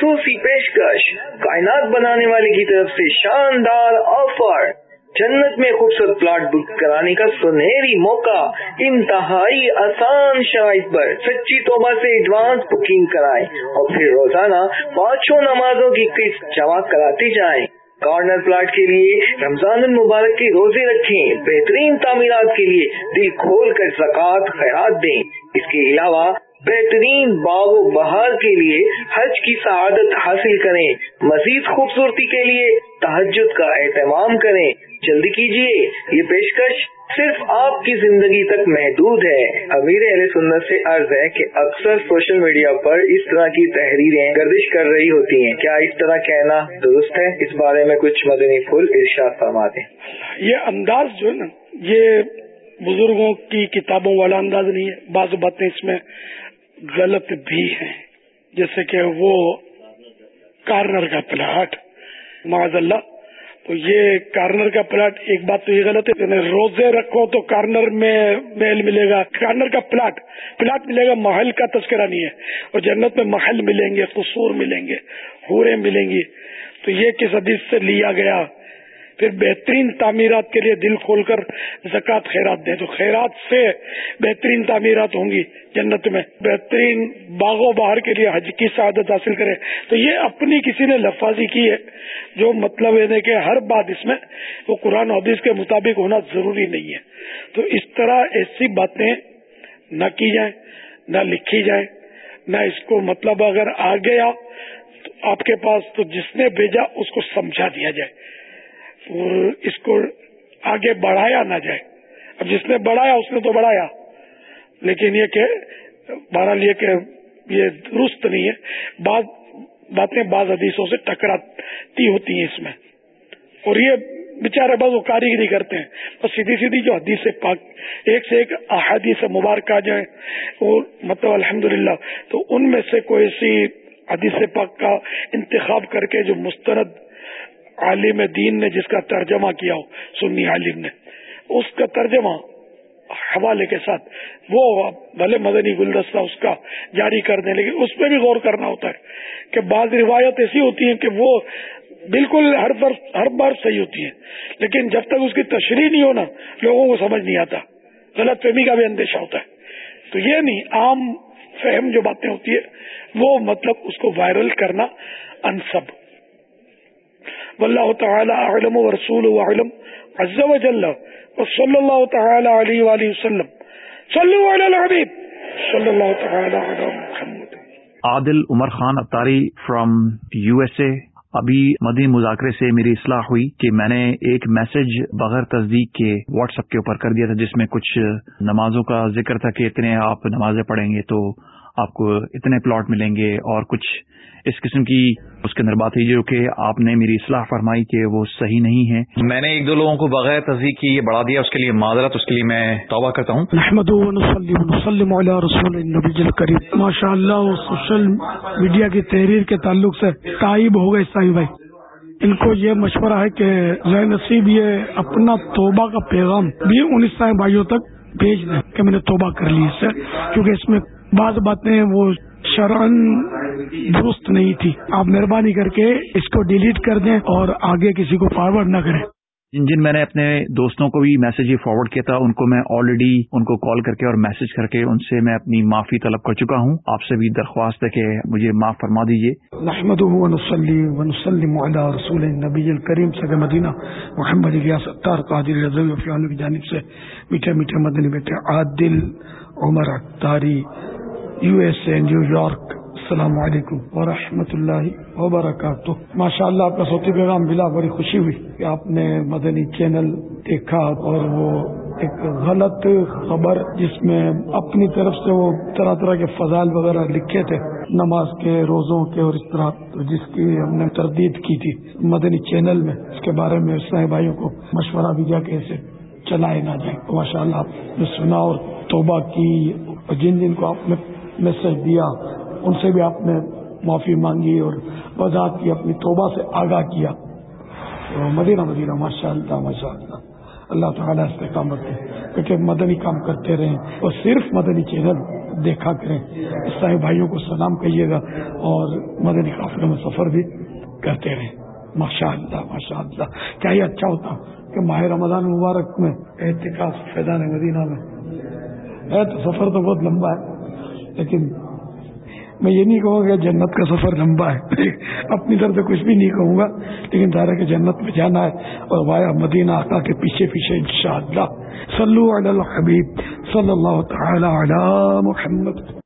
خصوصی پیشکش، کائنات بنانے والے کی طرف سے شاندار آفر، جنت میں خوبصورت پلاٹ بک کرانے کا سنہری موقع، انتہائی آسان شرائط پر سچی توبہ سے ایڈوانس بکنگ کرائیں اور پھر روزانہ پانچوں نمازوں کی قسط جمع کراتی جائیں۔ کارنر پلاٹ کے لیے رمضان المبارک کے روزے رکھیں، بہترین تعمیرات کے لیے دل کھول کر زکوٰۃ خیرات دیں۔ اس کے علاوہ بہترین باغ و بہار کے لیے حج کی سعادت حاصل کریں۔ مزید خوبصورتی کے لیے تحجد کا اہتمام کریں۔ جلدی کیجیے یہ پیشکش صرف آپ کی زندگی تک محدود ہے۔ امیر اہل سنت سے عرض ہے کہ اکثر سوشل میڈیا پر اس طرح کی تحریریں گردش کر رہی ہوتی ہیں۔ کیا اس طرح کہنا درست ہے؟ اس بارے میں کچھ مدنی پھول ارشاد فرما دیں یہ انداز جو ہے نا، یہ بزرگوں کی کتابوں والا انداز نہیں ہے۔ بعض باتیں اس میں غلط بھی ہیں۔ جیسے کہ وہ کارنر کا پلاٹ معذ اللہ، تو یہ کارنر کا پلاٹ ایک بات تو یہ غلط ہے یعنی روزے رکھو تو کارنر میں میل ملے گا۔ کارنر کا پلاٹ پلاٹ ملے گا، محل کا تذکرہ نہیں ہے۔ اور جنت میں محل ملیں گے، قصور ملیں گے ہورے ملیں گی۔ تو یہ کس حدیث سے لیا گیا؟ پھر بہترین تعمیرات کے لیے دل کھول کر زکوٰۃ خیرات دیں تو خیرات سے بہترین تعمیرات ہوں گی جنت میں۔ بہترین باغ و بہار کے لیے حج کی سعادت حاصل کرے۔ تو یہ اپنی کسی نے لفاظی کی ہے، جو مطلب ہے کہ ہر بات اس میں وہ قرآن حدیث کے مطابق ہونا ضروری نہیں ہے۔ تو اس طرح ایسی باتیں نہ کی جائیں، نہ لکھی جائیں، نہ اس کو مطلب اگر آ گیا تو آپ کے پاس تو جس نے بھیجا اس کو سمجھا دیا جائے۔ اس کو آگے بڑھایا نہ جائے۔ اب جس نے بڑھایا، اس نے تو بڑھایا۔ لیکن یہ کہ، بہرحال یہ کہ یہ درست نہیں ہے۔ بعض باتیں بعض حدیثوں سے ٹکراتی ہوتی ہیں اس میں۔ اور یہ بےچارے بس وہ کاریگری کرتے ہیں۔ بس سیدھی سیدھی جو حدیث سے پاک، ایک سے ایک احادیث مبارک آ جائیں۔ اور مطلب الحمدللہ، تو ان میں سے کوئی ایسی حدیث پاک کا انتخاب کر کے جو مسترد عالم دین نے جس کا ترجمہ کیا ہو، سنی عالم نے۔ اس کا ترجمہ حوالے کے ساتھ، وہ بھلے مدنی گلدستہ اس کا جاری کر دیں، لیکن اس پہ بھی غور کرنا ہوتا ہے کہ بعض روایت ایسی ہوتی ہیں کہ وہ بالکل ہر بار ہر بار صحیح ہوتی ہے لیکن جب تک اس کی تشریح نہیں ہونا لوگوں کو سمجھ نہیں آتا۔ غلط فہمی کا بھی اندیشہ ہوتا ہے۔ تو یہ نہیں، عام فہم جو باتیں ہوتی ہے وہ مطلب اس کو وائرل کرنا انسب۔ واللہ تعالی اعلم و رسول اعلم عز و جل اللہ تعالی علیہ وآلہ وسلم. صلی اللہ علیہ الحبیب. صلی اللہ تعالی علیہ Muhammad. Adil Umar Khan Attari from U S A ابھی مدی مذاکرے سے میری اصلاح ہوئی کہ میں نے ایک میسج بغیر تصدیق کے واٹس ایپ کے اوپر کر دیا تھا، جس میں کچھ نمازوں کا ذکر تھا کہ اتنے آپ نمازیں پڑھیں گے تو آپ کو اتنے پلاٹ ملیں گے اور کچھ اس قسم کی اس کے اندر بات ہے جو کہ آپ نے میری اصلاح فرمائی کہ وہ صحیح نہیں ہے۔ میں نے ایک دو لوگوں کو بغیر تصدیق کی یہ بڑھا دیا اس کے لیے معذرت اس کے لیے میں توبہ کرتا ہوں۔ ماشاء اللہ سوشل میڈیا کی تحریر کے تعلق سے تائب ہو گئے سائی بھائی۔ ان کو یہ مشورہ ہے کہ نصیب یہ اپنا توبہ کا پیغام بھی ان عیسائی بھائیوں تک بھیج دیں کہ میں نے توبہ کر لی اس سے کیونکہ اس میں بعض باتیں وہ شرن درست نہیں تھی۔ آپ مہربانی کر کے اس کو ڈیلیٹ کر دیں اور آگے کسی کو فارورڈ نہ کریں۔ جن جن میں نے اپنے دوستوں کو بھی میسج یہ فارورڈ کیا تھا ان کو میں آلریڈی ان کو کال کر کے اور میسج کر کے ان سے میں اپنی معافی طلب کر چکا ہوں۔ آپ سے بھی درخواست ہے کہ مجھے معاف فرما دیجیے محمد رسول نبی الکریم سگ مدینہ محمد ستار قادر کی جانب سے میٹھے میٹھے مدنی بیٹے Adil Umar Tari U S A New York, السلام علیکم ورحمۃ اللہ وبرکاتہ۔ ماشاء اللہ آپ کا سوتی پیغام ملا، بڑی خوشی ہوئی کہ آپ نے مدنی چینل دیکھا اور وہ ایک غلط خبر جس میں اپنی طرف سے وہ طرح طرح کے فضائل وغیرہ لکھے تھے، نماز کے روزوں کے اور اس طرح جس کی ہم نے تردید کی تھی مدنی چینل میں۔ اس کے بارے میں اسلائی بھائیوں کو مشورہ بھی جا کے اسے چلائے نہ جائے ماشاء اللہ آپ نے سنا اور توبہ کی۔ جن جن کو آپ نے میسج دیا، ان سے بھی آپ نے معافی مانگی اور وضاحت کی، اپنی توبہ سے آگاہ کیا۔ تو مدینہ مدینہ ماشاء اللہ ماشاء اللہ اللہ تعالیٰ استقامت دے کیونکہ مدنی کام کرتے رہیں اور صرف مدنی چینل دیکھا کریں۔ عیسائی بھائیوں کو سلام کہیے گا اور مدنی قافلوں میں سفر بھی کرتے رہیں۔ ماشاء اللہ ماشاء اللہ کیا ہی اچھا ہوتا کہ ماہ رمضان مبارک میں احتکاف فیضان مدینہ میں۔ ہے تو سفر تو بہت لمبا ہے۔ لیکن میں یہ نہیں کہوں گا جنت کا سفر لمبا ہے۔ اپنی طرف سے کچھ بھی نہیں کہوں گا، لیکن ظاہر کہ جنت میں جانا ہے اور وایا مدینہ آقا کے پیچھے پیچھے انشاءاللہ۔ صلو علی الحبیب صلی اللہ تعالی علی محمد۔